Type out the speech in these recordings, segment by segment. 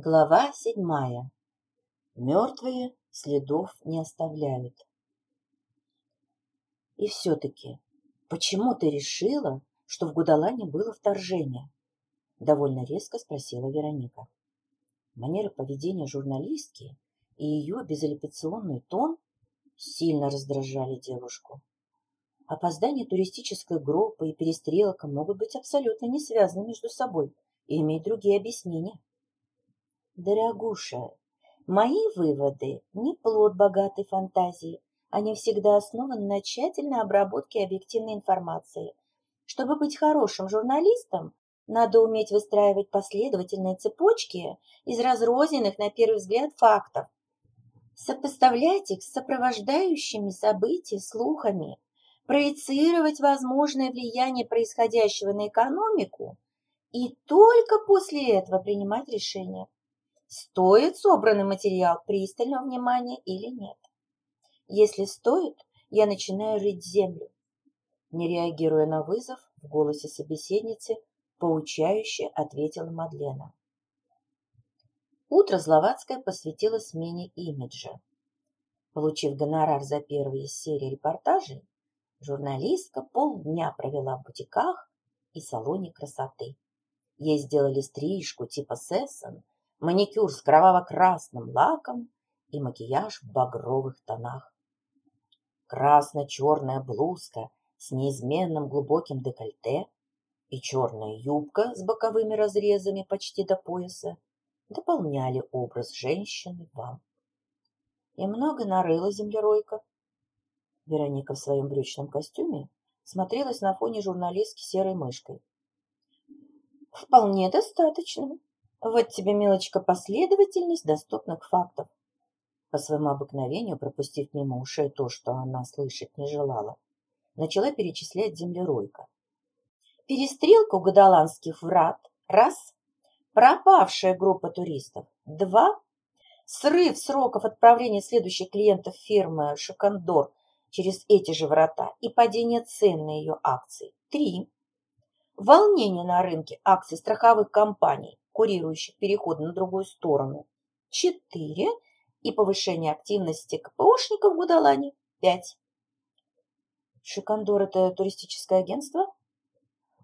Глава седьмая. Мертвые следов не оставляют. И все-таки, почему ты решила, что в Гудалане было вторжение? Довольно резко спросила Вероника. Манера поведения журналистки и ее безапелляционный тон сильно раздражали девушку. Опоздание туристической группы и перестрелка могут быть абсолютно не связаны между собой и иметь другие объяснения. Дорогуша, мои выводы не плод богатой фантазии. Они всегда основаны на тщательной обработке объективной информации. Чтобы быть хорошим журналистом, надо уметь выстраивать последовательные цепочки из разрозненных, на первый взгляд, фактов. Сопоставлять их с сопровождающими события слухами, проецировать возможное влияние происходящего на экономику и только после этого принимать решение стоит собранный материал пристального внимания или нет. Если стоит, я начинаю рыть землю. Не реагируя на вызов, в голосе собеседницы поучающе ответила Мадлена. Утро Зловацкая посвятила смене имиджа. Получив гонорар за первые серии репортажей, журналистка полдня провела в бутиках и салоне красоты. Ей сделали стрижку типа сессон – маникюр с кроваво-красным лаком и макияж в багровых тонах. Красно-черная блузка с неизменным глубоким декольте и черная юбка с боковыми разрезами почти до пояса дополняли образ женщины вам. И много нарыла землеройка. Вероника в своем брючном костюме смотрелась на фоне журналистки серой мышкой. «Вполне достаточно», вот тебе, милочка, последовательность доступных фактов. По своему обыкновению, пропустив мимо ушей то, что она слышать не желала, начала перечислять землеройка. Перестрелка у Гадаланских врат – раз. Пропавшая группа туристов – два. Срыв сроков отправления следующих клиентов фирмы «Шокандор» через эти же врата и падение цен на ее акции – три. Волнение на рынке акций страховых компаний курирующих переход на другую сторону, 4 и повышение активности КПОшников в Гудалане 5. Шикандор – это туристическое агентство?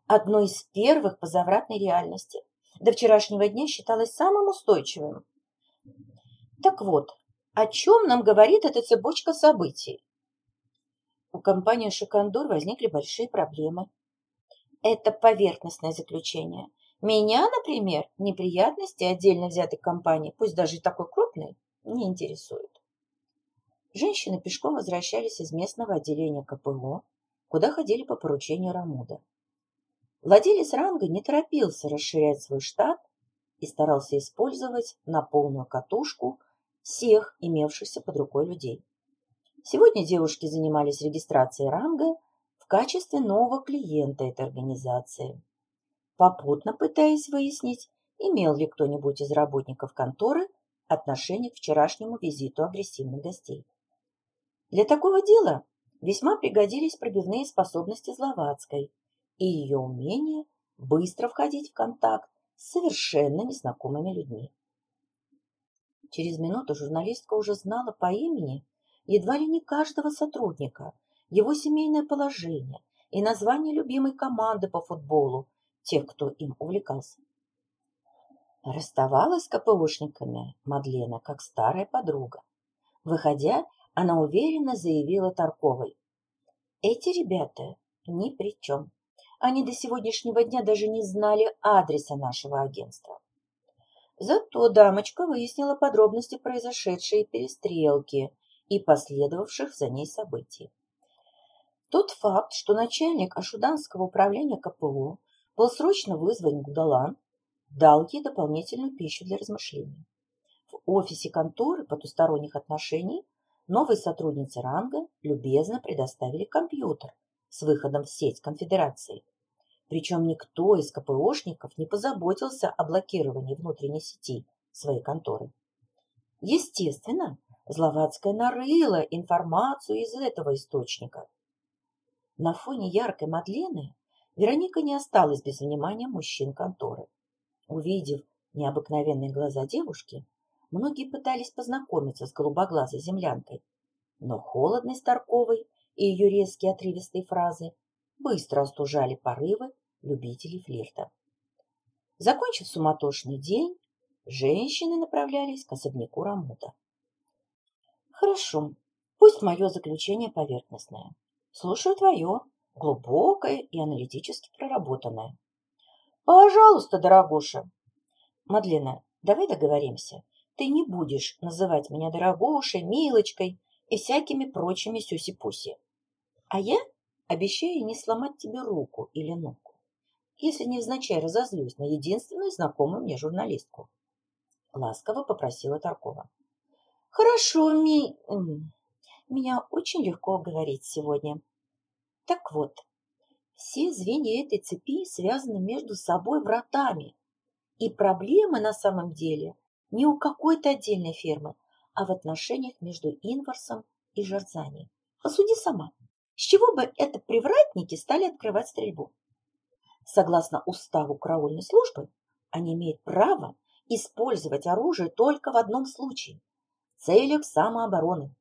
Одно из первых по завратной реальности. До вчерашнего дня считалось самым устойчивым. Так вот, о чем нам говорит эта цепочка событий? У компании Шикандор возникли большие проблемы. Это поверхностное заключение – меня, например, неприятности отдельно взятой компании, пусть даже и такой крупной, не интересуют. Женщины пешком возвращались из местного отделения КПО, куда ходили по поручению Рамуда. Владелец ранга не торопился расширять свой штат и старался использовать на полную катушку всех имевшихся под рукой людей. Сегодня девушки занимались регистрацией ранга в качестве нового клиента этой организации – попутно пытаясь выяснить, имел ли кто-нибудь из работников конторы отношение к вчерашнему визиту агрессивных гостей. Для такого дела весьма пригодились пробивные способности Зловацкой и ее умение быстро входить в контакт с совершенно незнакомыми людьми. Через минуту журналистка уже знала по имени едва ли не каждого сотрудника, его семейное положение и название любимой команды по футболу, тех, кто им увлекался. Расставалась с КПОшниками Мадлена как старая подруга. Выходя, она уверенно заявила Тарковой. Эти ребята ни при чем. Они до сегодняшнего дня даже не знали адреса нашего агентства. Зато дамочка выяснила подробности произошедшей перестрелки и последовавших за ней событий. Тот факт, что начальник Ашуданского управления КПО был срочно вызван Гудалан, дал ей дополнительную пищу для размышлений. В офисе конторы потусторонних отношений новые сотрудницы ранга любезно предоставили компьютер с выходом в сеть конфедерации. Причем никто из КПОшников не позаботился о блокировании внутренней сети своей конторы. Естественно, Зловацкая нарыла информацию из этого источника. На фоне яркой Мадлены Вероника не осталась без внимания мужчин конторы. Увидев необыкновенные глаза девушки, многие пытались познакомиться с голубоглазой землянкой, но холодность Тарковой и ее резкие отрывистые фразы быстро остужали порывы любителей флирта. Закончив суматошный день, женщины направлялись к особняку Рамута. Хорошо, пусть мое заключение поверхностное. Слушаю твое, глубокое и аналитически проработанное. Пожалуйста, дорогуша. Мадлена, давай договоримся. Ты не будешь называть меня дорогушей, милочкой и всякими прочими сюси-пуси. А я обещаю не сломать тебе руку или ногу, если невзначай разозлюсь на единственную знакомую мне журналистку. Ласково попросила Таркова. Хорошо, ми... Меня очень легко говорить сегодня. Так вот, все звенья этой цепи связаны между собой вратами. И проблемы на самом деле не у какой-то отдельной фермы, а в отношениях между Инварсом и Жарзани. Посуди сама, с чего бы это привратники стали открывать стрельбу? Согласно уставу караульной службы, они имеют право использовать оружие только в одном случае – целях самообороны.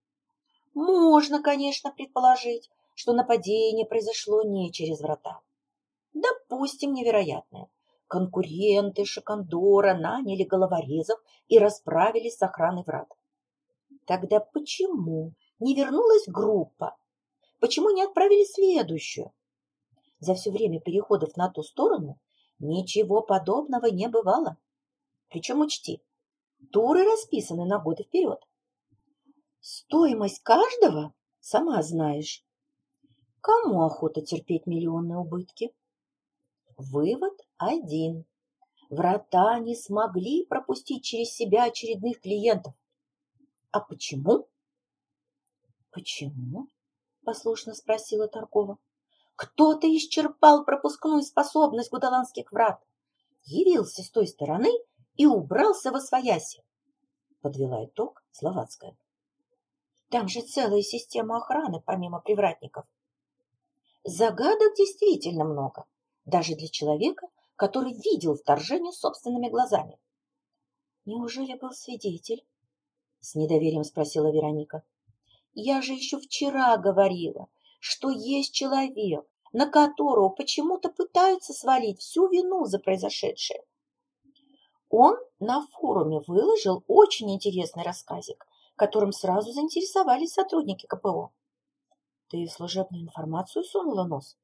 Можно, конечно, предположить, что нападение произошло не через врата. Допустим, невероятное. Конкуренты Шакандора наняли головорезов и расправились с охраной врат. Тогда почему не вернулась группа? Почему не отправили следующую? За все время переходов на ту сторону ничего подобного не бывало. Причем учти, туры расписаны на годы вперед. Стоимость каждого сама знаешь. Кому охота терпеть миллионные убытки? Вывод один. Врата не смогли пропустить через себя очередных клиентов. А почему? Почему? Послушно спросила Таркова. Кто-то исчерпал пропускную способность гудаланских врат, явился с той стороны и убрался во свояси. Подвела итог Словацкая. Там же целая система охраны, помимо привратников. Загадок действительно много, даже для человека, который видел вторжение собственными глазами. Неужели был свидетель? С недоверием спросила Вероника. Я же еще вчера говорила, что есть человек, на которого почему-то пытаются свалить всю вину за произошедшее. Он на форуме выложил очень интересный рассказик которым сразу заинтересовались сотрудники КПО. Ты служебную информацию сунула нос?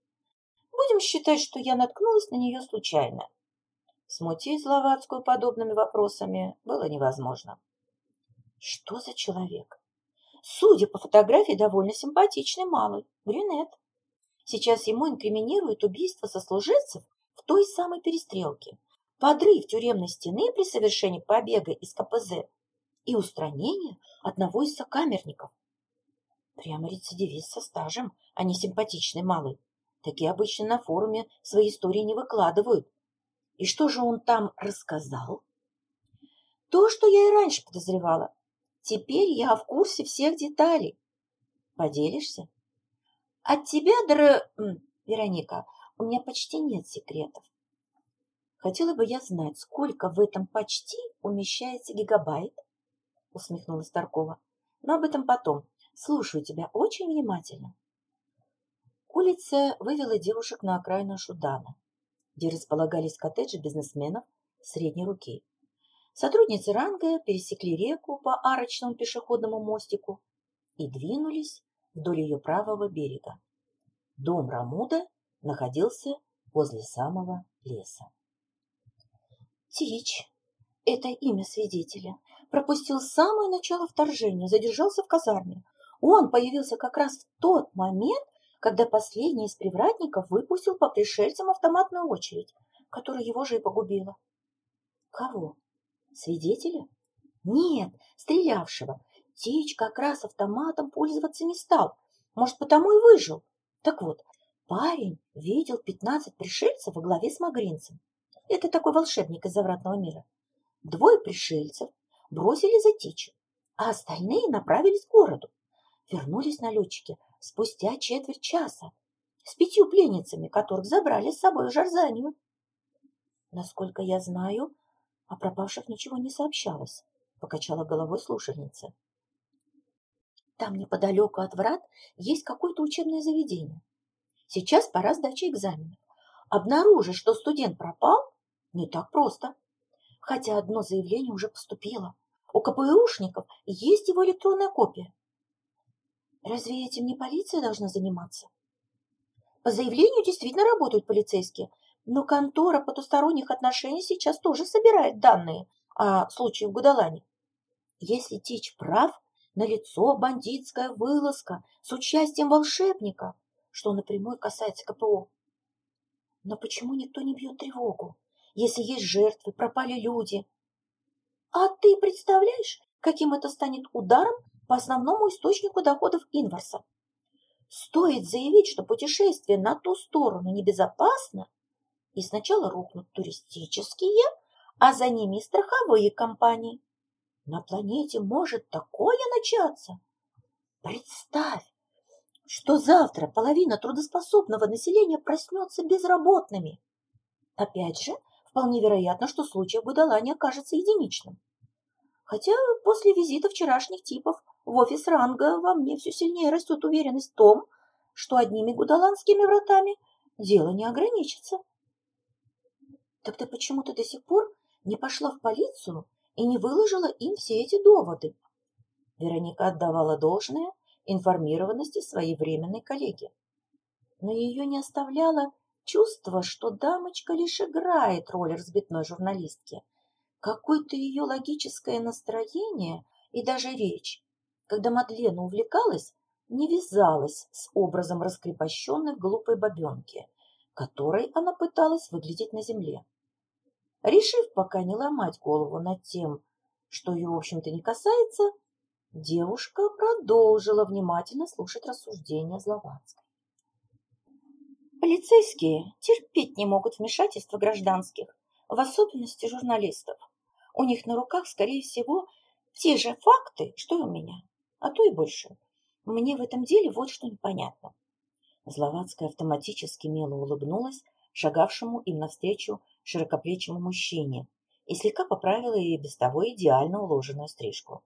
Будем считать, что я наткнулась на нее случайно. Смутить Зловацкую подобными вопросами было невозможно. Что за человек? Судя по фотографии, довольно симпатичный малый, брюнет. Сейчас ему инкриминируют убийство сослуживцев в той самой перестрелке, подрыв тюремной стены при совершении побега из КПЗ и устранение одного из сокамерников. Прямо рецидивист со стажем, а не симпатичный малый. Такие обычно на форуме свои истории не выкладывают. И что же он там рассказал? То, что я и раньше подозревала. Теперь я в курсе всех деталей. Поделишься? От тебя, др... Вероника, у меня почти нет секретов. Хотела бы я знать, сколько в этом почти умещается гигабайт — усмехнулась Таркова. «Но об этом потом. Слушаю тебя очень внимательно». Улица вывела девушек на окраину Шудана, где располагались коттеджи бизнесменов средней руки. Сотрудницы ранга пересекли реку по арочному пешеходному мостику и двинулись вдоль ее правого берега. Дом Рамуда находился возле самого леса. Тич, это имя свидетеля, пропустил самое начало вторжения, задержался в казарме. Он появился как раз в тот момент, когда последний из привратников выпустил по пришельцам автоматную очередь, которая его же и погубила. Кого? Свидетеля? Нет, стрелявшего. Тич как раз автоматом пользоваться не стал. Может, потому и выжил. Так вот, парень видел пятнадцать пришельцев во главе с Магринцем. Это такой волшебник из завратного мира. Двое пришельцев бросили затечь, а остальные направились к городу. Вернулись налетчики спустя четверть часа с пятью пленницами, которых забрали с собой в Жарзанию. Насколько я знаю, О пропавших ничего не сообщалось, покачала головой слушательница. Там неподалеку от врат есть какое-то учебное заведение. Сейчас пора сдачи экзаменов. Обнаружить, что студент пропал, не так просто. Хотя одно заявление уже поступило. У КПУшников есть его электронная копия. Разве этим не полиция должна заниматься? По заявлению действительно работают полицейские, но контора потусторонних отношений сейчас тоже собирает данные о случае в Гудалане. Если Тич прав, налицо бандитская вылазка с участием волшебника, что напрямую касается КПО. Но почему никто не бьет тревогу, если есть жертвы, пропали люди? А ты представляешь, каким это станет ударом по основному источнику доходов Инварса? Стоит заявить, что путешествие на ту сторону небезопасно, и сначала рухнут туристические, а за ними и страховые компании. На планете может такое начаться. Представь, что завтра половина трудоспособного населения проснется безработными. Опять же, вполне вероятно, что случай в Гудалане окажется единичным. Хотя после визита вчерашних типов в офис ранга во мне все сильнее растет уверенность в том, что одними гудаланскими вратами дело не ограничится. Так ты почему-то до сих пор не пошла в полицию и не выложила им все эти доводы? Вероника отдавала должное информированности своей временной коллеги. Но ее не оставляло чувство, что дамочка лишь играет роль разбитной журналистки. Какое-то ее логическое настроение и даже речь, когда Мадлена увлекалась, не вязалась с образом раскрепощенной глупой бабенки, которой она пыталась выглядеть на земле. Решив пока не ломать голову над тем, что ее, в общем-то, не касается, Девушка продолжила внимательно слушать рассуждения Зловацкой. Полицейские терпеть не могут вмешательства гражданских, в особенности журналистов. У них на руках, скорее всего, те же факты, что и у меня, а то и больше. Мне в этом деле вот что непонятно. Зловацкая автоматически мило улыбнулась шагавшему им навстречу широкоплечему мужчине и слегка поправила ей без того идеально уложенную стрижку.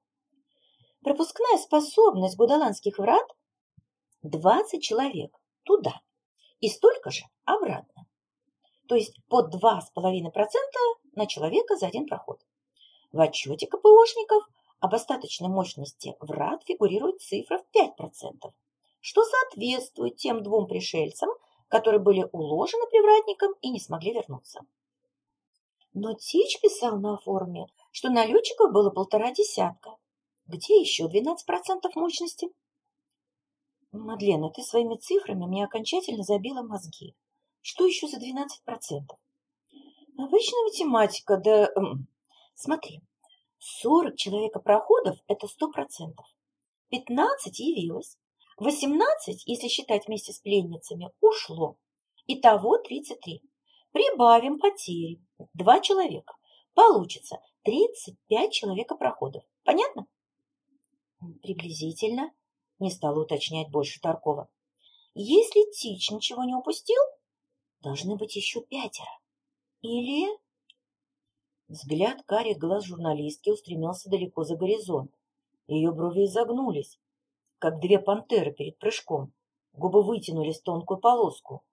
Пропускная способность Гудаланских врат – 20 человек туда и столько же обратно. То есть по 2,5% на человека за один проход. В отчете КПОшников об остаточной мощности врат фигурирует цифра в 5%, что соответствует тем двум пришельцам, которые были уложены привратником и не смогли вернуться. Но Тич писал на форуме, что налетчиков было полтора десятка, где еще 12% мощности? Мадлена, ты своими цифрами мне окончательно забила мозги. Что еще за 12%? Обычная математика, да... Эм, смотри, 40 человека-проходов – это 100%. 15 явилось. 18, если считать вместе с пленницами, ушло. Итого 33. Прибавим потери. Два человека. Получится 35 человека-проходов. Понятно? Приблизительно, не стала уточнять больше Таркова. Если Тич ничего не упустил, должны быть еще пятеро. Или... Взгляд карих глаз журналистки устремился далеко за горизонт. Ее брови изогнулись, как две пантеры перед прыжком. Губы вытянулись в тонкую полоску,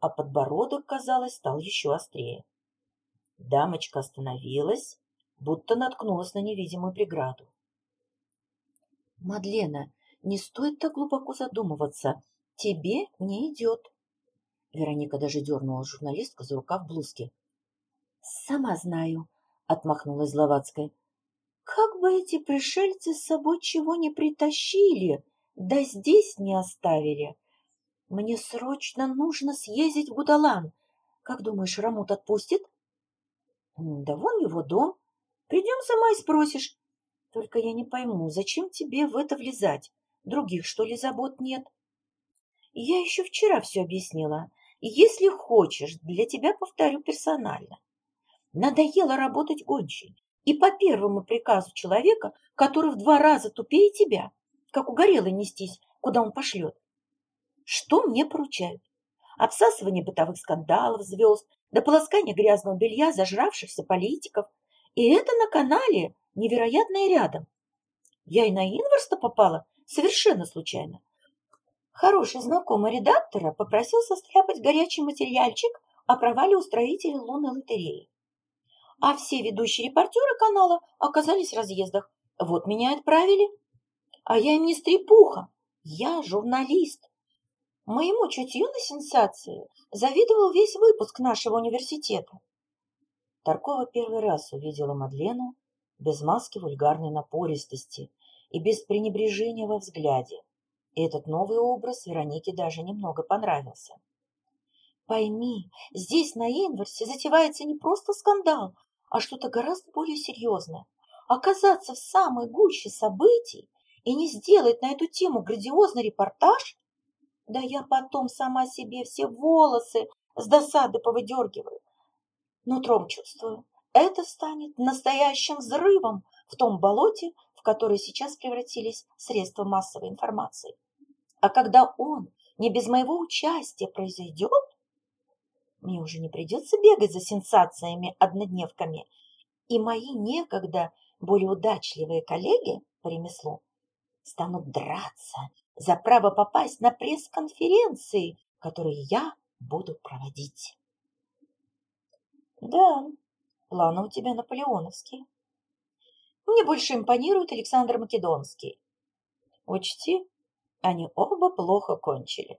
а подбородок, казалось, стал еще острее. Дамочка остановилась, будто наткнулась на невидимую преграду. Мадлена, не стоит так глубоко задумываться. Тебе не идет. Вероника даже дернула журналистку за рукав блузки. Сама знаю, отмахнулась Зловацкая. Как бы эти пришельцы с собой чего не притащили, да здесь не оставили. Мне срочно нужно съездить в Гудалан. Как думаешь, Рамут отпустит? Да вон его дом. Придем сама и спросишь. Только я не пойму, зачем тебе в это влезать? Других, что ли, забот нет? Я еще вчера все объяснила. Если хочешь, для тебя повторю персонально. Надоело работать гончей. И по первому приказу человека, который в два раза тупее тебя, как угорело нестись, куда он пошлет. Что мне поручают? Обсасывание бытовых скандалов звезд, до полоскания грязного белья зажравшихся политиков И это на канале невероятное рядом. Я и на Инверста попала совершенно случайно. Хороший знакомый редактора попросил состряпать горячий материальчик о провале устроителя лунной лотереи. А все ведущие репортеры канала оказались в разъездах. Вот меня отправили. А я не стрепуха, я журналист. Моему чутью на сенсации завидовал весь выпуск нашего университета. Таркова первый раз увидела Мадлену без маски вульгарной напористости и без пренебрежения во взгляде. И этот новый образ Веронике даже немного понравился. Пойми, здесь на Инверсе затевается не просто скандал, а что-то гораздо более серьезное. Оказаться в самой гуще событий и не сделать на эту тему грандиозный репортаж? Да я потом сама себе все волосы с досады повыдергиваю. Нутром чувствую, это станет настоящим взрывом в том болоте, в которое сейчас превратились средства массовой информации. А когда он не без моего участия произойдет, мне уже не придется бегать за сенсациями-однодневками, и мои некогда более удачливые коллеги по ремеслу станут драться за право попасть на пресс-конференции, которые я буду проводить. Да, планы у тебя наполеоновские. Мне больше импонирует Александр Македонский. Учти, они оба плохо кончили.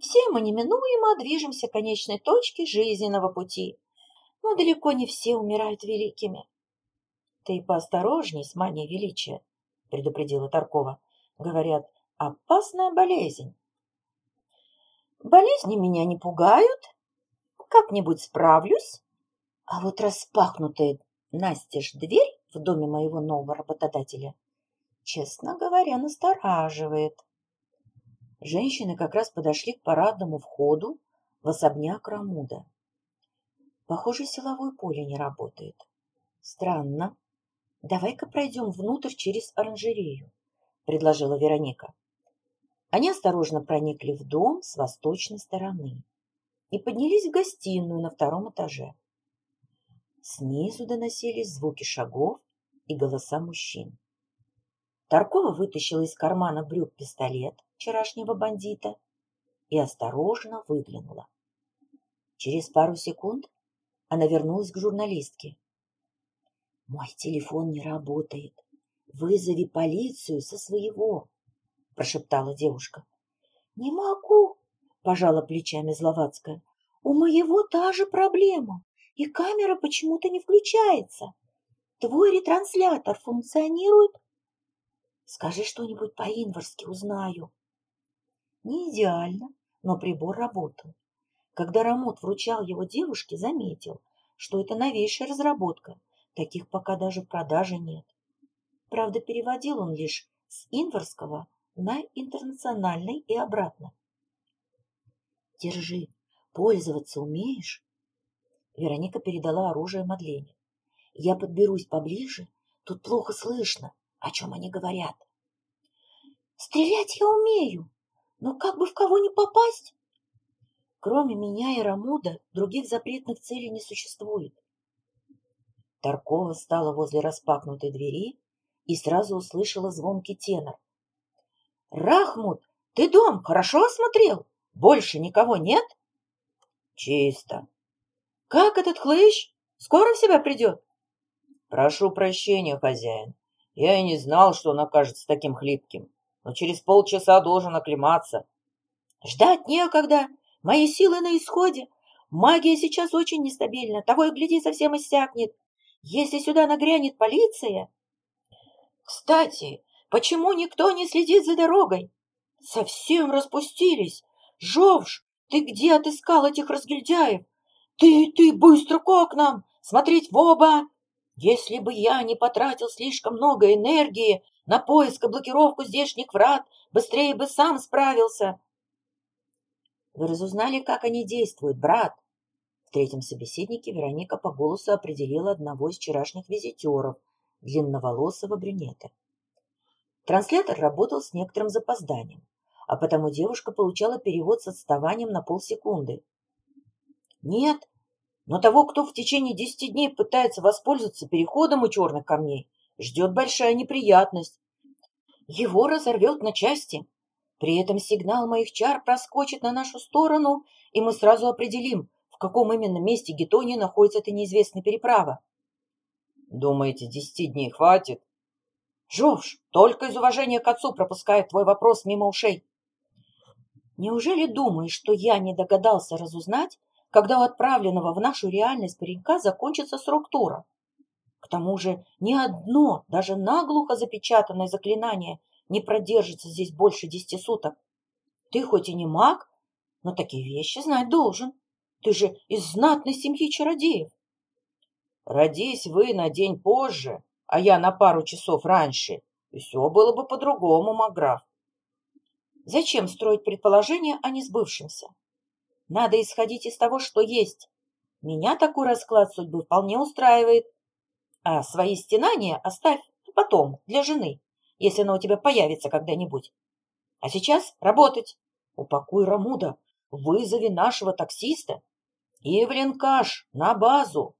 Все мы неминуемо движемся к конечной точке жизненного пути, но далеко не все умирают великими. Ты поосторожней с манией величия, предупредила Таркова. Говорят, опасная болезнь. Болезни меня не пугают, как-нибудь справлюсь. А вот распахнутая настежь дверь в доме моего нового работодателя, честно говоря, настораживает. Женщины как раз подошли к парадному входу в особняк Рамуда. Похоже, силовое поле не работает. Странно. Давай-ка пройдем внутрь через оранжерею, предложила Вероника. Они осторожно проникли в дом с восточной стороны и поднялись в гостиную на втором этаже. Снизу доносились звуки шагов и голоса мужчин. Таркова вытащила из кармана брюк пистолет вчерашнего бандита и осторожно выглянула. Через пару секунд она вернулась к журналистке. «Мой телефон не работает. Вызови полицию со своего», – прошептала девушка. «Не могу», – пожала плечами Зловацкая. «У моего та же проблема, и камера почему-то не включается. Твой ретранслятор функционирует?» Скажи что-нибудь по-инварски, узнаю. Не идеально, но прибор работал. Когда Рамот вручал его девушке, заметил, что это новейшая разработка. Таких пока даже в продаже нет. Правда, переводил он лишь с инварского на интернациональный и обратно. Держи, пользоваться умеешь? Вероника передала оружие Мадлене. Я подберусь поближе, тут плохо слышно о чем они говорят. Стрелять я умею, но как бы в кого не попасть? Кроме меня и Рамуда других запретных целей не существует. Таркова стала возле распахнутой двери и сразу услышала звонкий тенор. «Рахмут, ты дом хорошо осмотрел? Больше никого нет?» «Чисто». «Как этот хлыщ? Скоро в себя придет?» «Прошу прощения, хозяин. Я и не знал, что он окажется таким хлипким, но через полчаса должен оклематься. Ждать некогда, мои силы на исходе. Магия сейчас очень нестабильна, того и гляди совсем иссякнет. Если сюда нагрянет полиция... Кстати, почему никто не следит за дорогой? Совсем распустились. Жовж, ты где отыскал этих разгильдяев? Ты, ты, быстро к окнам! Смотреть в оба! Если бы я не потратил слишком много энергии на поиск и блокировку здешних врат, быстрее бы сам справился. Вы разузнали, как они действуют, брат? В третьем собеседнике Вероника по голосу определила одного из вчерашних визитеров, длинноволосого брюнета. Транслятор работал с некоторым запозданием, а потому девушка получала перевод с отставанием на полсекунды. «Нет, Но того, кто в течение десяти дней пытается воспользоваться переходом у черных камней, ждет большая неприятность. Его разорвет на части. При этом сигнал моих чар проскочит на нашу сторону, и мы сразу определим, в каком именно месте Гетонии находится эта неизвестная переправа. Думаете, десяти дней хватит? Жовж, только из уважения к отцу пропускает твой вопрос мимо ушей. Неужели думаешь, что я не догадался разузнать, когда у отправленного в нашу реальность паренька закончится срок тура? К тому же ни одно, даже наглухо запечатанное заклинание не продержится здесь больше десяти суток. Ты хоть и не маг, но такие вещи знать должен. Ты же из знатной семьи чародеев. Родись вы на день позже, а я на пару часов раньше, и все было бы по-другому, Маграф. Зачем строить предположения о несбывшемся? Надо исходить из того, что есть. Меня такой расклад судьбы вполне устраивает. А свои стенания оставь потом, для жены, если она у тебя появится когда-нибудь. А сейчас работать. Упакуй Рамуда, вызови нашего таксиста. Евлин Каш, на базу.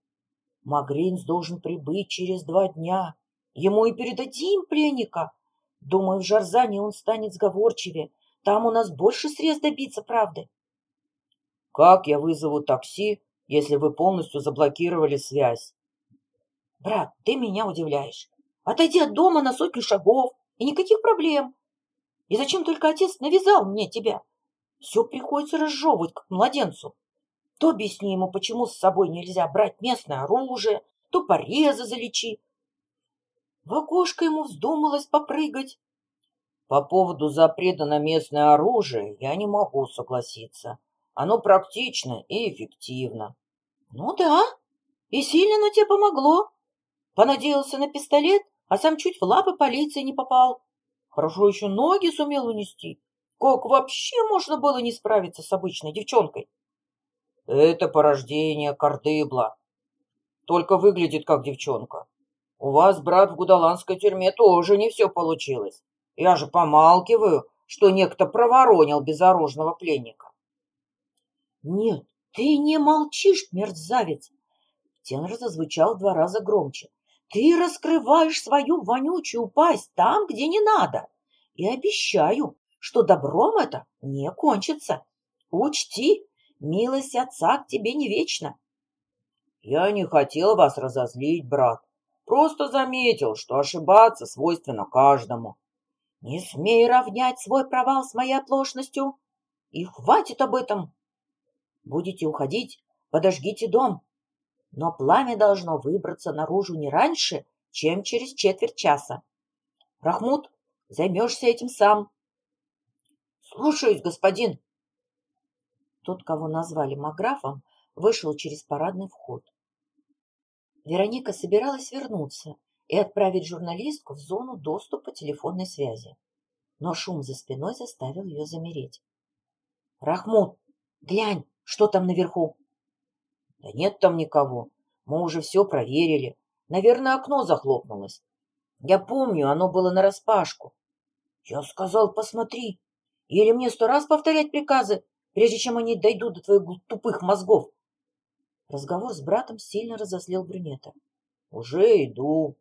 Магринс должен прибыть через два дня. Ему и передадим пленника. Думаю, в Жарзане он станет сговорчивее. Там у нас больше средств добиться правды. Как я вызову такси, если вы полностью заблокировали связь? Брат, ты меня удивляешь. Отойди от дома на сотню шагов, и никаких проблем. И зачем только отец навязал мне тебя? Все приходится разжевывать, как младенцу. То объясни ему, почему с собой нельзя брать местное оружие, то порезы залечи. В окошко ему вздумалось попрыгать. По поводу запрета на местное оружие я не могу согласиться. Оно практично и эффективно. Ну да, и сильно оно тебе помогло. Понадеялся на пистолет, а сам чуть в лапы полиции не попал. Хорошо еще ноги сумел унести. Как вообще можно было не справиться с обычной девчонкой? Это порождение Кардыбла. Только выглядит как девчонка. У вас, брат, в гудаланской тюрьме тоже не все получилось. Я же помалкиваю, что некто проворонил безоружного пленника. Нет, ты не молчишь, мерзавец. Тенор зазвучал в два раза громче. Ты раскрываешь свою вонючую пасть там, где не надо. И обещаю, что добром это не кончится. Учти, Милость отца к тебе не вечна. Я не хотел вас разозлить, брат. Просто заметил, что ошибаться свойственно каждому. Не смей равнять свой провал с моей оплошностью. И хватит об этом. Будете уходить, подожгите дом. Но пламя должно выбраться наружу не раньше, чем через четверть часа. Рахмут, займешься этим сам. Слушаюсь, господин. Тот, кого назвали Маграфом, вышел через парадный вход. Вероника собиралась вернуться и отправить журналистку в зону доступа телефонной связи. Но шум за спиной заставил ее замереть. «Рахмут, глянь, что там наверху?» «Да нет там никого. Мы уже все проверили. Наверное, окно захлопнулось. Я помню, оно было нараспашку». «Я сказал, посмотри. Или мне сто раз повторять приказы, прежде чем они дойдут до твоих тупых мозгов. Разговор с братом сильно разозлил брюнета. Уже иду.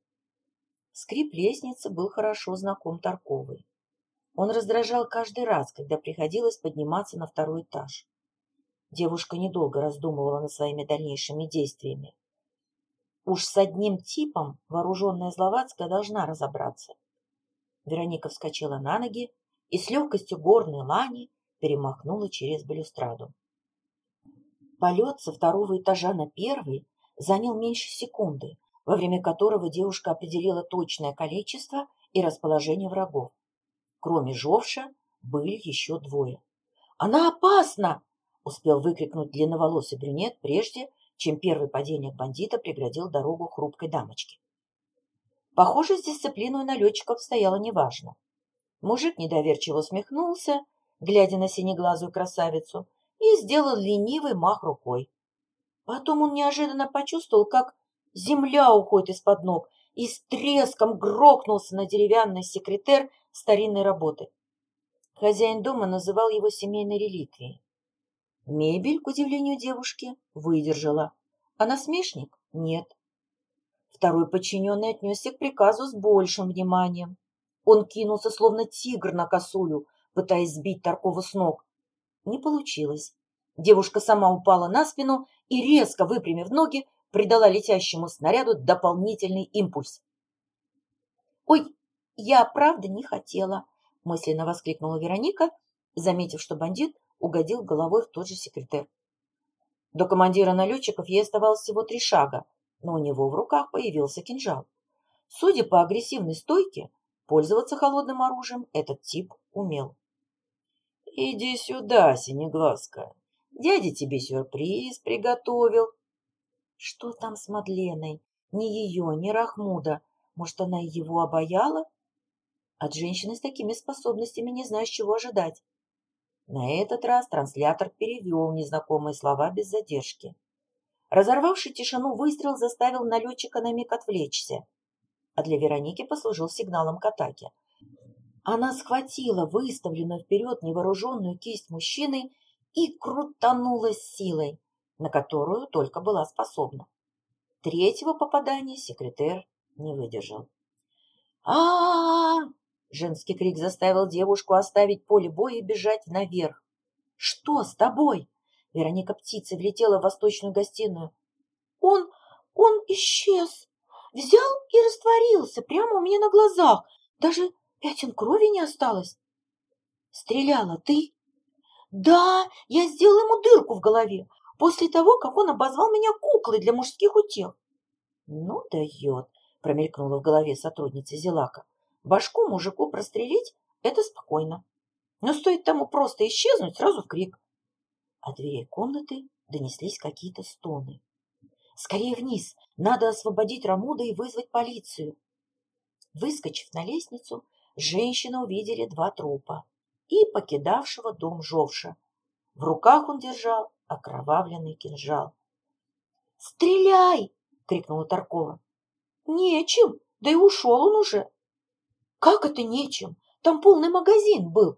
Скрип лестницы был хорошо знаком Тарковой. Он раздражал каждый раз, когда приходилось подниматься на второй этаж. Девушка недолго раздумывала над своими дальнейшими действиями. Уж с одним типом вооруженная Зловацкая должна разобраться. Вероника вскочила на ноги и с легкостью горной лани перемахнула через балюстраду. Полет со второго этажа на первый занял меньше секунды, во время которого девушка определила точное количество и расположение врагов. Кроме Жовша были еще двое. «Она опасна!» — успел выкрикнуть длинноволосый брюнет, прежде чем первый падение бандита преградил дорогу хрупкой дамочке. Похоже, с дисциплиной налетчиков стояло неважно. Мужик недоверчиво усмехнулся глядя на синеглазую красавицу, и сделал ленивый мах рукой. Потом он неожиданно почувствовал, как земля уходит из-под ног, и с треском грохнулся на деревянный секретер старинной работы. Хозяин дома называл его семейной реликвией. Мебель, к удивлению девушки, выдержала, А насмешник? Нет. Второй подчиненный отнесся к приказу с большим вниманием. Он кинулся, словно тигр на косулю, пытаясь сбить Таркова с ног. Не получилось. Девушка сама упала на спину и, резко выпрямив ноги, придала летящему снаряду дополнительный импульс. «Ой, я правда не хотела!» – мысленно воскликнула Вероника, заметив, что бандит угодил головой в тот же секретарь. До командира налетчиков ей оставалось всего три шага, но у него в руках появился кинжал. Судя по агрессивной стойке, пользоваться холодным оружием этот тип умел. «Иди сюда, синеглазка. Дядя тебе сюрприз приготовил». Что там с Мадленой? Ни ее, ни Рахмуда. Может, она и его обаяла? От женщины с такими способностями не знаешь, чего ожидать. На этот раз транслятор перевел незнакомые слова без задержки. Разорвавший тишину выстрел заставил налетчика на миг отвлечься, а для Вероники послужил сигналом к атаке. Она схватила выставленную вперед невооруженную кисть мужчины и крутанулась силой, на которую только была способна. Третьего попадания секретарь не выдержал. а, -а, -а Женский крик заставил девушку оставить поле боя и бежать наверх. «Что с тобой?» Вероника птицей влетела в восточную гостиную. «Он... он исчез! Взял и растворился прямо у меня на глазах. Даже пятен крови не осталось». «Стреляла ты?» «Да, я сделала ему дырку в голове после того, как он обозвал меня куклой для мужских утех». «Ну, дает», — промелькнула в голове сотрудница Зелака. «Башку мужику прострелить — это спокойно. Но стоит тому просто исчезнуть, сразу в крик. От дверей комнаты донеслись какие-то стоны. «Скорее вниз! Надо освободить Рамуда и вызвать полицию!» Выскочив на лестницу, женщины увидели два трупа и покидавшего дом Жовша. В руках он держал окровавленный кинжал. «Стреляй!» — крикнула Таркова. «Нечем, да и ушел он уже». «Как это нечем? Там полный магазин был».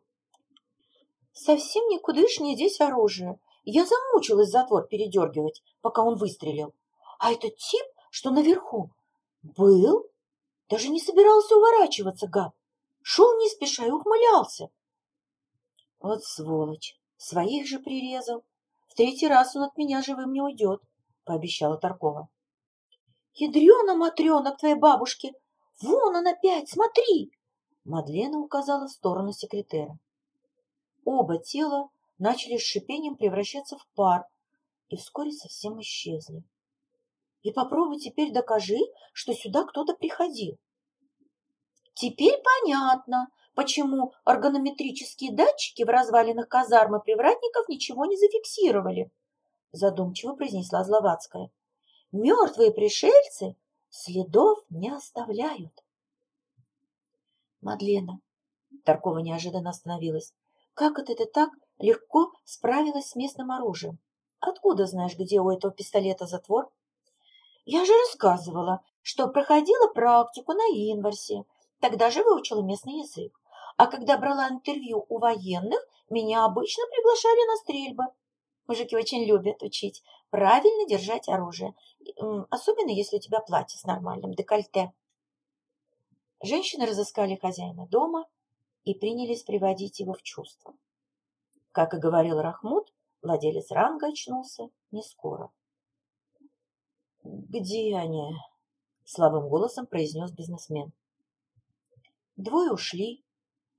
Совсем никудышнее здесь оружие. Я замучилась затвор передергивать, пока он выстрелил. А этот тип, что наверху, был? Даже не собирался уворачиваться, гад. Шел не спеша и ухмылялся. Вот сволочь, своих же прирезал. В третий раз он от меня живым не уйдет, пообещала Таркова. Ядрена-матрена к твоей бабушке! Вон он опять, смотри! Мадлена указала в сторону секретера. Оба тела начали с шипением превращаться в пар и вскоре совсем исчезли. И попробуй теперь докажи, что сюда кто-то приходил. Теперь понятно, почему органометрические датчики в развалинах казармы привратников ничего не зафиксировали, задумчиво произнесла Зловацкая. Мертвые пришельцы следов не оставляют. Мадлена, Таркова неожиданно остановилась. Как это ты так легко справилась с местным оружием? Откуда знаешь, где у этого пистолета затвор? Я же рассказывала, что проходила практику на Инварсе. Тогда же выучила местный язык. А когда брала интервью у военных, меня обычно приглашали на стрельбы. Мужики очень любят учить правильно держать оружие, особенно если у тебя платье с нормальным декольте. Женщины разыскали хозяина дома и принялись приводить его в чувство. Как и говорил Рахмут, владелец ранга очнулся не скоро. «Где они?» — слабым голосом произнес бизнесмен. «Двое ушли,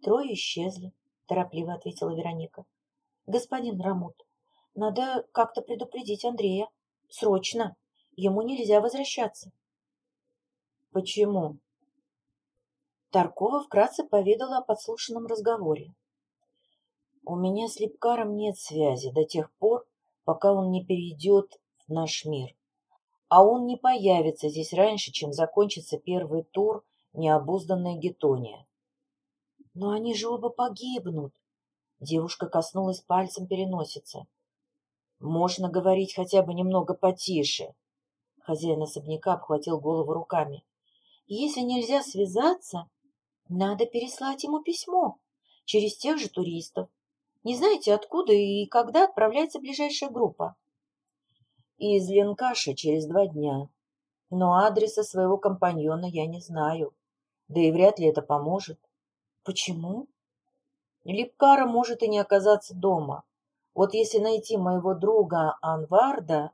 трое исчезли», — торопливо ответила Вероника. «Господин Рамут, надо как-то предупредить Андрея. Срочно. Ему нельзя возвращаться». «Почему?» Таркова вкратце поведала о подслушанном разговоре. «У меня с Липкаром нет связи до тех пор, пока он не перейдет в наш мир. А он не появится здесь раньше, чем закончится первый тур необузданной гетония. Но они же оба погибнут. Девушка коснулась пальцем переносицы. Можно говорить хотя бы немного потише. Хозяин особняка обхватил голову руками. Если нельзя связаться, надо переслать ему письмо через тех же туристов. Не знаете, откуда и когда отправляется ближайшая группа? из Ленкаша через два дня. Но адреса своего компаньона я не знаю. Да и вряд ли это поможет. Почему? Липкара может и не оказаться дома. Вот если найти моего друга Анварда,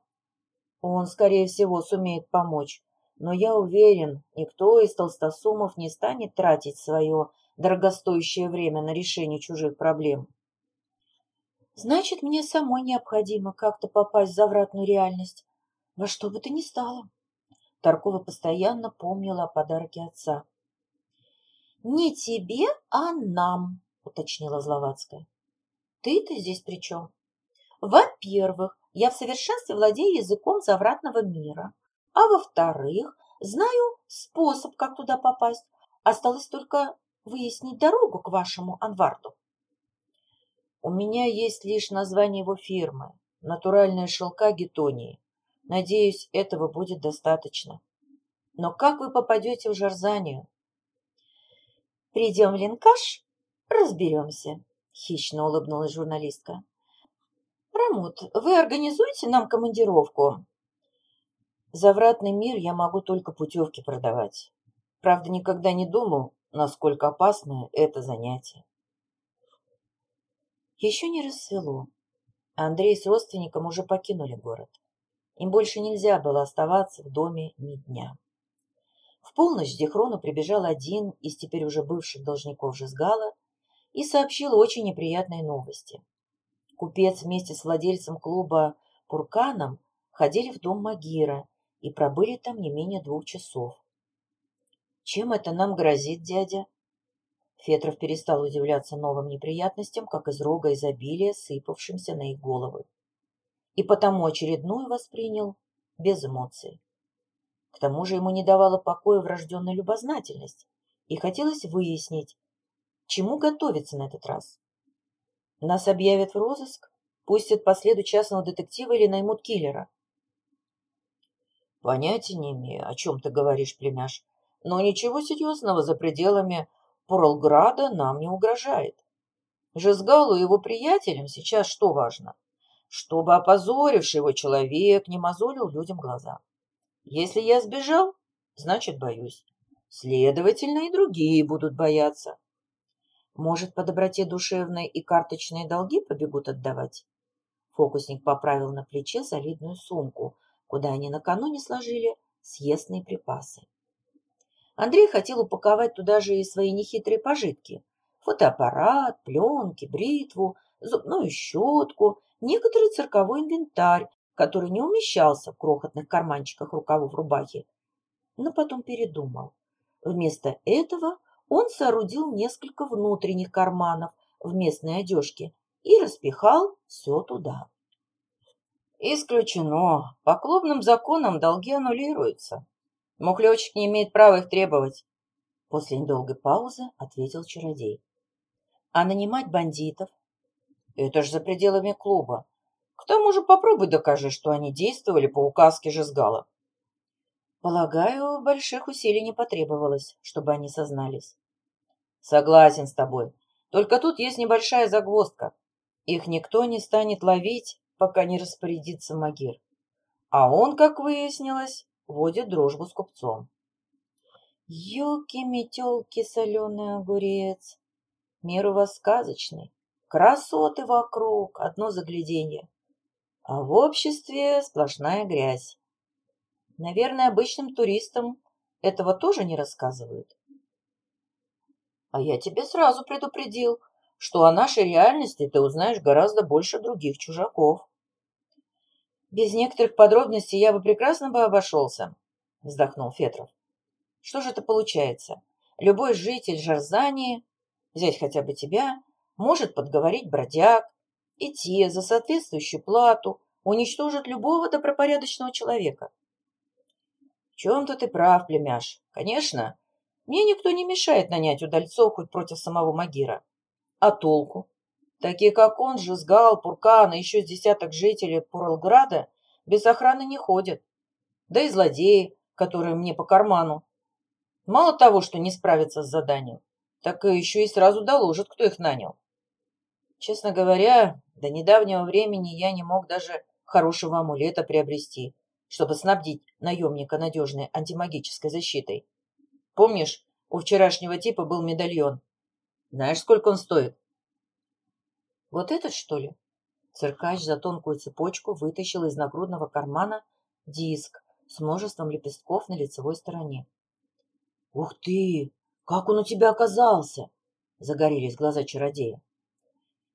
он, скорее всего, сумеет помочь. Но я уверен, никто из толстосумов не станет тратить свое дорогостоящее время на решение чужих проблем. Значит, мне самой необходимо как-то попасть в завратную реальность, во что бы то ни стало. Таркова постоянно помнила о подарке отца. «Не тебе, а нам», — уточнила Зловацкая. «Ты-то здесь при чем?» «Во-первых, я в совершенстве владею языком завратного мира, а во-вторых, знаю способ, как туда попасть. Осталось только выяснить дорогу к вашему Анварду. У меня есть лишь название его фирмы. Натуральная шелка Гетонии. Надеюсь, этого будет достаточно. Но как вы попадете в Жарзанию? Придем в Линкаш, разберемся, хищно улыбнулась журналистка. Рамут, вы организуете нам командировку? За вратный мир я могу только путевки продавать. Правда, никогда не думал, насколько опасное это занятие. Еще не рассвело. Андрей с родственником уже покинули город. Им больше нельзя было оставаться в доме ни дня. В полночь Дихрону прибежал один из теперь уже бывших должников Жизгала и сообщил очень неприятные новости. Купец вместе с владельцем клуба Пурканом ходили в дом Магира и пробыли там не менее двух часов. «Чем это нам грозит, дядя?» Фетров перестал удивляться новым неприятностям, как из рога изобилия, сыпавшимся на их головы. И потому очередную воспринял без эмоций. К тому же ему не давала покоя врожденная любознательность, и хотелось выяснить, чему готовиться на этот раз. Нас объявят в розыск, пустят по следу частного детектива или наймут киллера. Понятия не имею, о чем ты говоришь, племяш, но ничего серьезного за пределами Пурлграда нам не угрожает. Жизгалу и его приятелям сейчас что важно? Чтобы опозоривший его человек не мозолил людям глаза. Если я сбежал, значит, боюсь. Следовательно, и другие будут бояться. Может, по доброте душевной и карточные долги побегут отдавать? Фокусник поправил на плече солидную сумку, куда они накануне сложили съестные припасы. Андрей хотел упаковать туда же и свои нехитрые пожитки. Фотоаппарат, пленки, бритву, зубную щетку, некоторый цирковой инвентарь, который не умещался в крохотных карманчиках рукавов рубахи. Но потом передумал. Вместо этого он соорудил несколько внутренних карманов в местной одежке и распихал все туда. Исключено. По клубным законам долги аннулируются. Мухлёчек не имеет права их требовать. После недолгой паузы ответил чародей. А нанимать бандитов? Это ж за пределами клуба. К тому же попробуй докажи, что они действовали по указке Жизгала. Полагаю, больших усилий не потребовалось, чтобы они сознались. Согласен с тобой. Только тут есть небольшая загвоздка. Их никто не станет ловить, пока не распорядится Магир. А он, как выяснилось, водит дружбу с купцом. Ёлки-метёлки, соленый огурец. Мир у вас сказочный. Красоты вокруг, одно загляденье. А в обществе сплошная грязь. Наверное, обычным туристам этого тоже не рассказывают. А я тебе сразу предупредил, что о нашей реальности ты узнаешь гораздо больше других чужаков. Без некоторых подробностей я бы прекрасно бы обошелся, вздохнул Фетров. Что же это получается? Любой житель Жарзании, взять хотя бы тебя, может подговорить бродяг, и те за соответствующую плату уничтожат любого добропорядочного человека. Чем-то ты прав, племяш. Конечно, мне никто не мешает нанять удальцов хоть против самого Магира. А толку? Такие, как он, Жизгал, Пуркан и еще с десяток жителей Пурлграда без охраны не ходят. Да и злодеи, которые мне по карману. Мало того, что не справятся с заданием, так еще и сразу доложат, кто их нанял. Честно говоря, до недавнего времени я не мог даже хорошего амулета приобрести, чтобы снабдить наемника надежной антимагической защитой. Помнишь, у вчерашнего типа был медальон. Знаешь, сколько он стоит? Вот этот, что ли? Циркач за тонкую цепочку вытащил из нагрудного кармана диск с множеством лепестков на лицевой стороне. «Ух ты! Как он у тебя оказался?» — загорелись глаза чародея.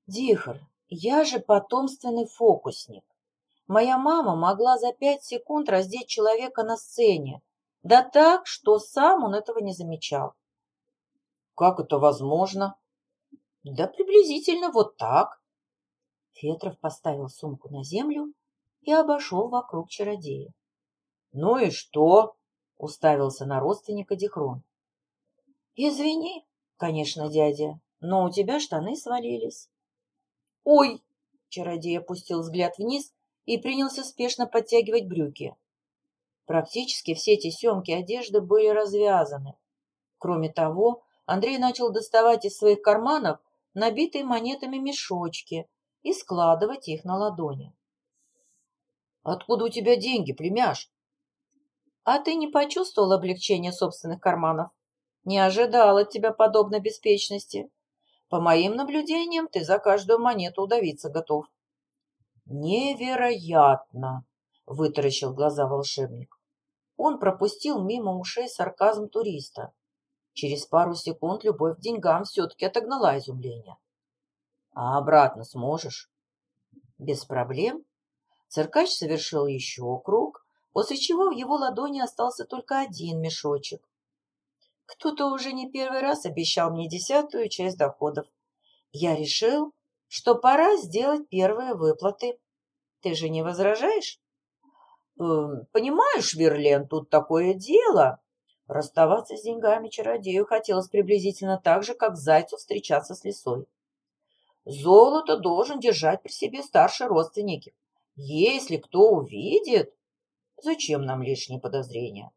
«Дихар, я же потомственный фокусник. Моя мама могла за пять секунд раздеть человека на сцене, да так, что сам он этого не замечал. Как это возможно? Да приблизительно вот так. Фетров поставил сумку на землю и обошел вокруг чародея. Ну и что? Уставился на родственника Дихрон. Извини, конечно, дядя, но у тебя штаны свалились. Ой! Чародей опустил взгляд вниз и принялся спешно подтягивать брюки. Практически все тесемки одежды были развязаны. Кроме того, Андрей начал доставать из своих карманов набитые монетами мешочки и складывать их на ладони. «Откуда у тебя деньги, племяш?» «А ты не почувствовал облегчения собственных карманов? Не ожидал от тебя подобной беспечности. По моим наблюдениям, ты за каждую монету удавиться готов». «Невероятно!» — вытаращил глаза волшебник. Он пропустил мимо ушей сарказм туриста. Через пару секунд любовь к деньгам все-таки отогнала изумление. «А обратно сможешь?» «Без проблем». Циркач совершил еще круг, после чего в его ладони остался только один мешочек. Кто-то уже не первый раз обещал мне десятую часть доходов. Я решил, что пора сделать первые выплаты. Ты же не возражаешь? Эм, понимаешь, Верлен, тут такое дело. Расставаться с деньгами чародею хотелось приблизительно так же, как зайцу встречаться с лисой. Золото должен держать при себе старший родственники. Если кто увидит, зачем нам лишние подозрения?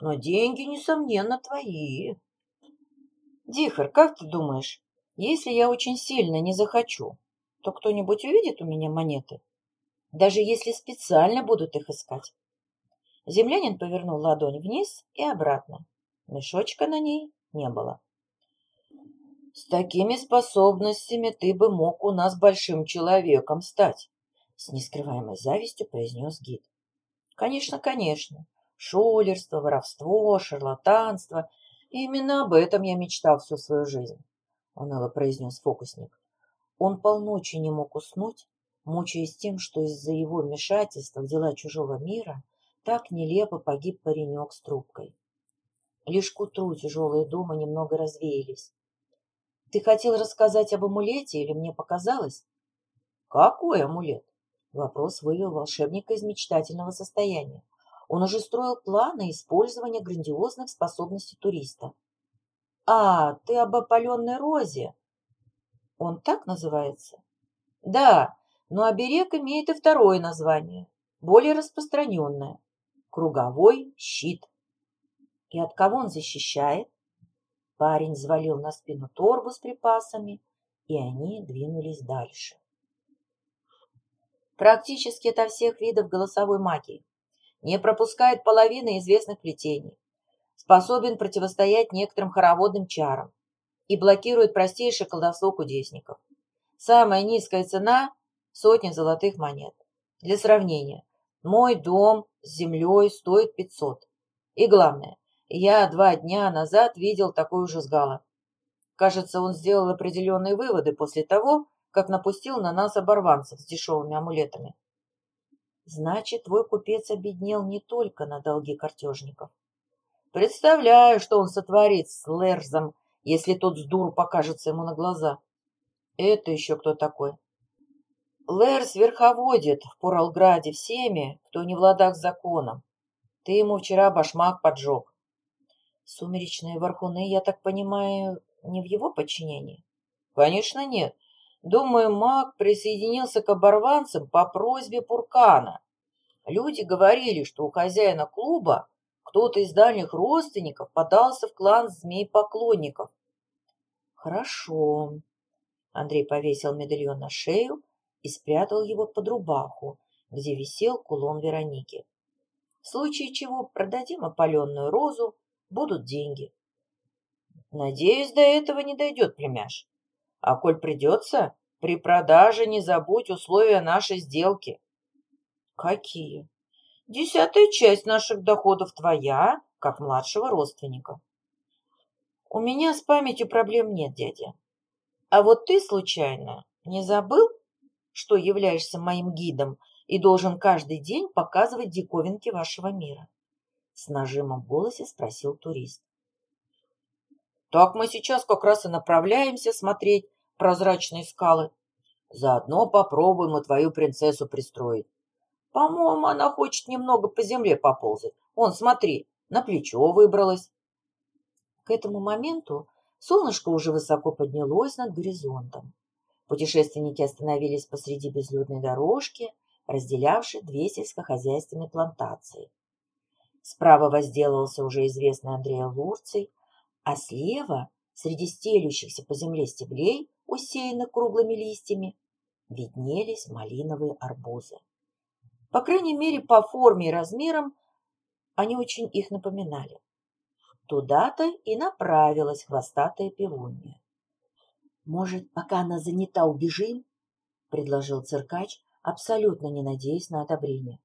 Но деньги, несомненно, твои. Дихар, как ты думаешь, если я очень сильно не захочу, то кто-нибудь увидит у меня монеты, даже если специально будут их искать. Землянин повернул ладонь вниз и обратно. Мешочка на ней не было. С такими способностями ты бы мог у нас большим человеком стать, с нескрываемой завистью произнес гид. Конечно, конечно. Шулерство, воровство, шарлатанство. Именно об этом я мечтал всю свою жизнь уныло произнес фокусник. Он полночи не мог уснуть, мучаясь тем, что из-за его вмешательства в дела чужого мира так нелепо погиб паренек с трубкой. Лишь к утру тяжелые думы немного развеялись. — Ты хотел рассказать об амулете или мне показалось? — Какой амулет? Вопрос вывел волшебника из мечтательного состояния. Он уже строил планы использования грандиозных способностей туриста. А, ты об опаленной розе. Он так называется? Да, но оберег имеет и второе название, более распространенное. Круговой щит. И от кого он защищает? Парень взвалил на спину торбу с припасами, и они двинулись дальше. Практически это всех видов голосовой магии. Не пропускает половины известных плетений способен противостоять некоторым хороводным чарам и блокирует простейшее колдовство кудесников. Самая низкая цена – сотня золотых монет. Для сравнения, мой дом с землей стоит 500. И главное, я два дня назад видел такой же сгала. Кажется, он сделал определенные выводы после того, как напустил на нас оборванцев с дешевыми амулетами. Значит, твой купец обеднел не только на долги картежников. Представляю, что он сотворит с Лерзом, если тот с дуру покажется ему на глаза. Это еще кто такой? Лерс верховодит в Пуралграде всеми, кто не в ладах с законом. Ты ему вчера башмак поджег. Сумеречные вархуны, я так понимаю, не в его подчинении? Конечно, нет. Думаю, маг присоединился к оборванцам по просьбе Пуркана. Люди говорили, что у хозяина клуба кто-то из дальних родственников подался в клан змей-поклонников. Хорошо. Андрей повесил медальон на шею и спрятал его под рубаху, где висел кулон Вероники. В случае чего продадим опаленную розу, будут деньги. Надеюсь, до этого не дойдет, племяш. А коль придется, при продаже не забудь условия нашей сделки. Какие? Десятая часть наших доходов твоя, как младшего родственника. У меня с памятью проблем нет, дядя. А вот ты, случайно, не забыл, что являешься моим гидом и должен каждый день показывать диковинки вашего мира? С нажимом в голосе спросил турист. Так мы сейчас как раз и направляемся смотреть прозрачные скалы. Заодно попробуем и твою принцессу пристроить. По-моему, она хочет немного по земле поползать. Вон, смотри, на плечо выбралась. К этому моменту солнышко уже высоко поднялось над горизонтом. Путешественники остановились посреди безлюдной дорожки, разделявшей две сельскохозяйственные плантации. Справа возделывался уже известный Андрея Лурций, а слева, среди стелющихся по земле стеблей, усеянных круглыми листьями, виднелись малиновые арбузы. По крайней мере, по форме и размерам они очень их напоминали. Туда-то и направилась хвостатая пивунья. «Может, пока она занята, убежим?» — предложил циркач, абсолютно не надеясь на одобрение.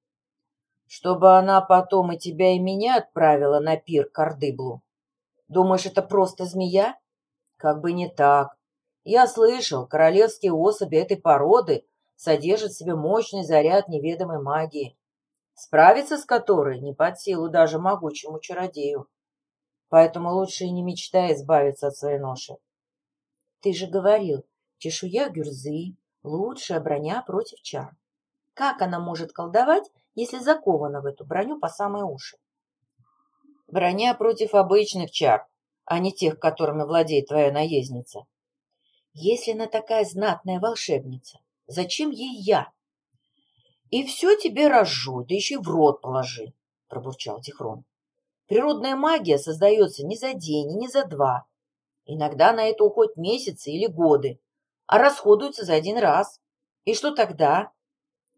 «Чтобы она потом и тебя, и меня отправила на пир к Ардыблу. Думаешь, это просто змея? Как бы не так. Я слышал, королевские особи этой породы содержат в себе мощный заряд неведомой магии, справиться с которой не под силу даже могучему чародею. Поэтому лучше и не мечтай избавиться от своей ноши. Ты же говорил, чешуя гюрзы — лучшая броня против чар. Как она может колдовать, если закована в эту броню по самые уши? Броня против обычных чар, а не тех, которыми владеет твоя наездница. Если она такая знатная волшебница, зачем ей я? И все тебе разжуй, да еще и в рот положи, пробурчал Тихрон. Природная магия создается не за день не за два, Иногда на это уходят месяцы или годы, а расходуются за один раз. И что тогда?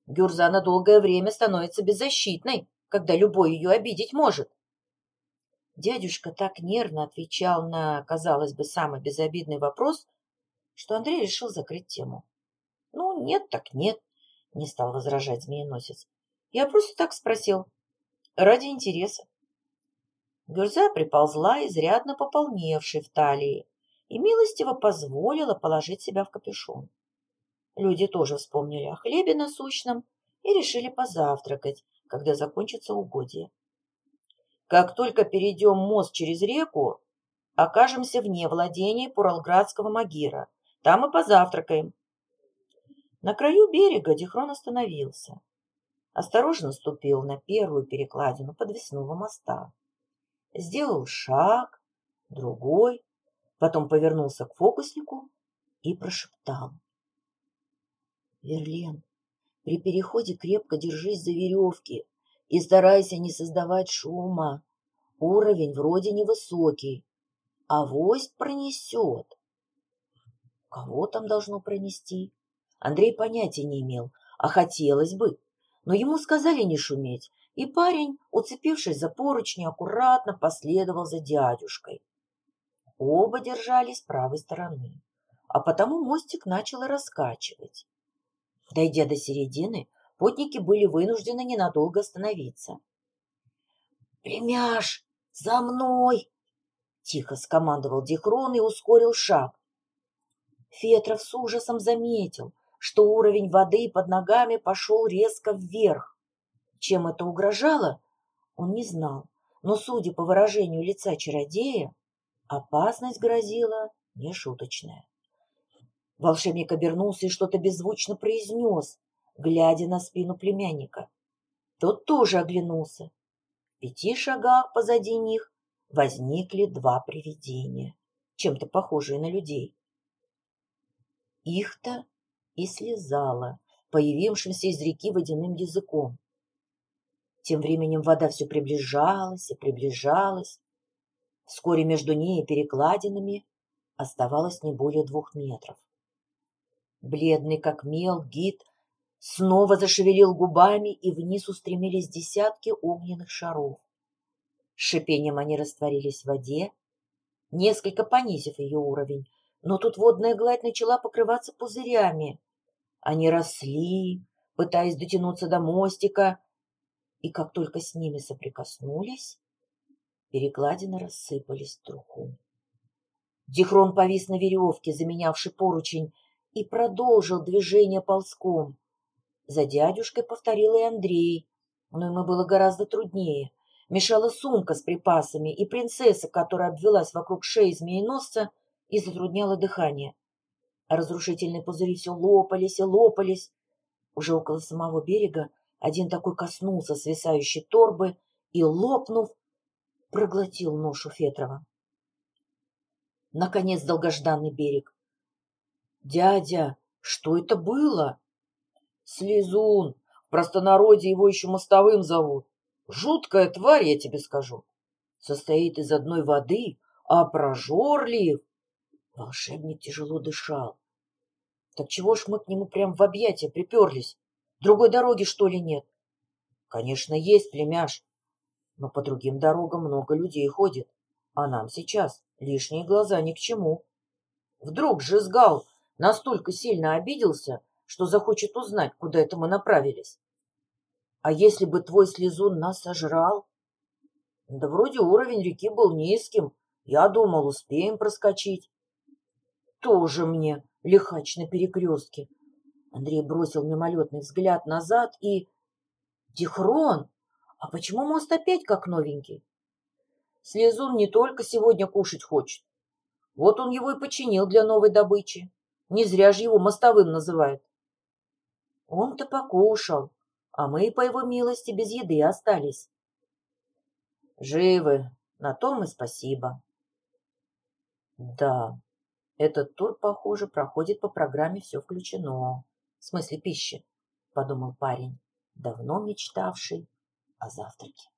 Гюрза на долгое время становится беззащитной, когда любой ее обидеть может. Дядюшка так нервно отвечал на, казалось бы, самый безобидный вопрос, что Андрей решил закрыть тему. «Ну, нет так нет», — не стал возражать змееносец. «Я просто так спросил, ради интереса. Гюрза приползла, изрядно пополневшей в талии, и милостиво позволила положить себя в капюшон. Люди тоже вспомнили о хлебе насущном и решили позавтракать, когда закончится угодье. Как только перейдем мост через реку, окажемся вне владений Пуралградского магира. Там и позавтракаем. На краю берега Дихрон остановился. Осторожно ступил на первую перекладину подвесного моста сделал шаг, другой, потом повернулся к фокуснику и прошептал. «Верлен, при переходе крепко держись за веревки и старайся не создавать шума. Уровень вроде невысокий, а вось пронесет». Кого там должно пронести? Андрей понятия не имел, а хотелось бы. Но ему сказали не шуметь, и парень, уцепившись за поручни, аккуратно последовал за дядюшкой. Оба держались правой стороны, а потому мостик начал раскачивать. Дойдя до середины, потники были вынуждены ненадолго остановиться. «Племяш, за мной!» — тихо скомандовал Дихрон и ускорил шаг. Фетров с ужасом заметил, что уровень воды под ногами пошел резко вверх. Чем это угрожало, он не знал, но, судя по выражению лица чародея, опасность грозила нешуточная. Волшебник обернулся и что-то беззвучно произнес, глядя на спину племянника. Тот тоже оглянулся. В пяти шагах позади них возникли два привидения, чем-то похожие на людей. Их-то и слезала появившимся из реки водяным языком. Тем временем вода все приближалась и приближалась. Вскоре между ней и перекладинами оставалось не более двух метров. Бледный как мел гид снова зашевелил губами, и вниз устремились десятки огненных шаров. Шипением они растворились в воде, несколько понизив ее уровень, но тут водная гладь начала покрываться пузырями. Они росли, пытаясь дотянуться до мостика, и как только с ними соприкоснулись, перекладины рассыпались в труху. Дихрон повис на веревке, заменявший поручень, и продолжил движение ползком. За дядюшкой повторил и Андрей, но ему было гораздо труднее. Мешала сумка с припасами, и принцесса, которая обвелась вокруг шеи змееносца и затрудняла дыхание. Разрушительные пузыри все лопались и лопались. Уже около самого берега один такой коснулся свисающей торбы и, лопнув, проглотил ношу Фетрова. Наконец долгожданный берег. «Дядя, что это было?» «Слезун. В простонародье его еще мостовым зовут. Жуткая тварь, я тебе скажу. Состоит из одной воды, а прожорлив». Волшебник тяжело дышал. «Так чего ж мы к нему прям в объятия приперлись? Другой дороги, что ли, нет?» «Конечно, есть, племяш. Но по другим дорогам много людей ходит. А нам сейчас лишние глаза ни к чему. Вдруг же Сгал настолько сильно обиделся, что захочет узнать, куда это мы направились. А если бы твой слезун нас сожрал? Да вроде уровень реки был низким. Я думал, успеем проскочить. Тоже мне лихач на перекрестке. Андрей бросил мимолетный взгляд назад и... Дихрон! А почему мост опять как новенький? Слезун не только сегодня кушать хочет. Вот он его и починил для новой добычи. Не зря же его мостовым называют. Он-то покушал, а мы, по его милости, без еды остались. Живы, на том и спасибо. Да, этот тур, похоже, проходит по программе «Все включено». В смысле пищи, подумал парень, давно мечтавший о завтраке.